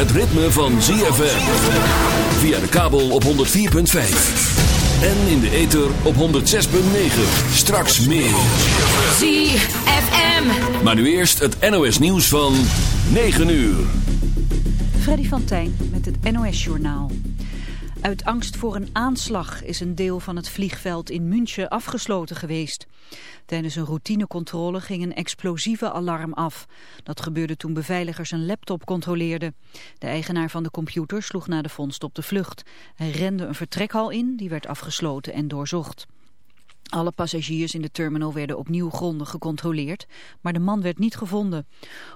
het ritme van ZFM. Via de kabel op 104.5. En in de ether op 106.9. Straks meer. ZFM. Maar nu eerst het NOS nieuws van 9 uur. Freddy van Tijn met het NOS Journaal. Uit angst voor een aanslag is een deel van het vliegveld in München afgesloten geweest. Tijdens een routinecontrole ging een explosieve alarm af. Dat gebeurde toen beveiligers een laptop controleerden. De eigenaar van de computer sloeg na de vondst op de vlucht. Hij rende een vertrekhal in, die werd afgesloten en doorzocht. Alle passagiers in de terminal werden opnieuw grondig gecontroleerd, maar de man werd niet gevonden.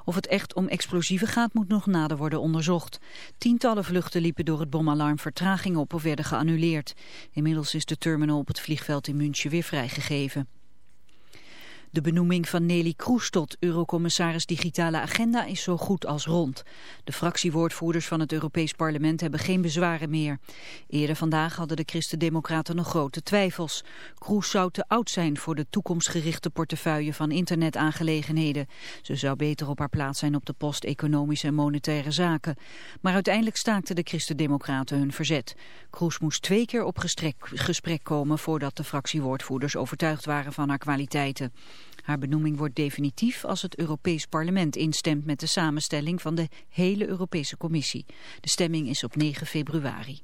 Of het echt om explosieven gaat moet nog nader worden onderzocht. Tientallen vluchten liepen door het bomalarm vertraging op of werden geannuleerd. Inmiddels is de terminal op het vliegveld in München weer vrijgegeven. De benoeming van Nelly Kroes tot Eurocommissaris Digitale Agenda is zo goed als rond. De fractiewoordvoerders van het Europees Parlement hebben geen bezwaren meer. Eerder vandaag hadden de Christen-Democraten nog grote twijfels. Kroes zou te oud zijn voor de toekomstgerichte portefeuille van internetaangelegenheden. Ze zou beter op haar plaats zijn op de post Economische en Monetaire Zaken. Maar uiteindelijk staakten de Christen-Democraten hun verzet. Kroes moest twee keer op gesprek komen voordat de fractiewoordvoerders overtuigd waren van haar kwaliteiten. Haar benoeming wordt definitief als het Europees Parlement instemt met de samenstelling van de hele Europese Commissie. De stemming is op 9 februari.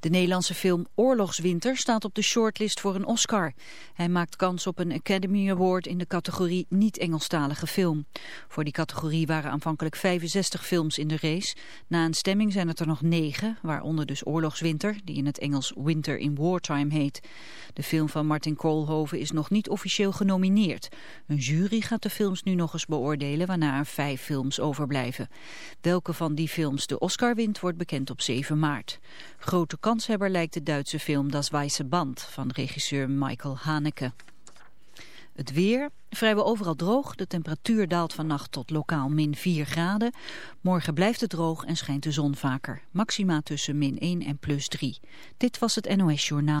De Nederlandse film Oorlogswinter staat op de shortlist voor een Oscar. Hij maakt kans op een Academy Award in de categorie niet-Engelstalige film. Voor die categorie waren aanvankelijk 65 films in de race. Na een stemming zijn het er nog negen, waaronder dus Oorlogswinter, die in het Engels Winter in Wartime heet. De film van Martin Koolhoven is nog niet officieel genomineerd. Een jury gaat de films nu nog eens beoordelen, waarna er vijf films overblijven. Welke van die films de Oscar wint, wordt bekend op 7 maart. Grote kanshebber lijkt de Duitse film Das Weiße Band van regisseur Michael Haneke. Het weer, vrijwel overal droog. De temperatuur daalt vannacht tot lokaal min 4 graden. Morgen blijft het droog en schijnt de zon vaker. Maxima tussen min 1 en plus 3. Dit was het NOS Journaal.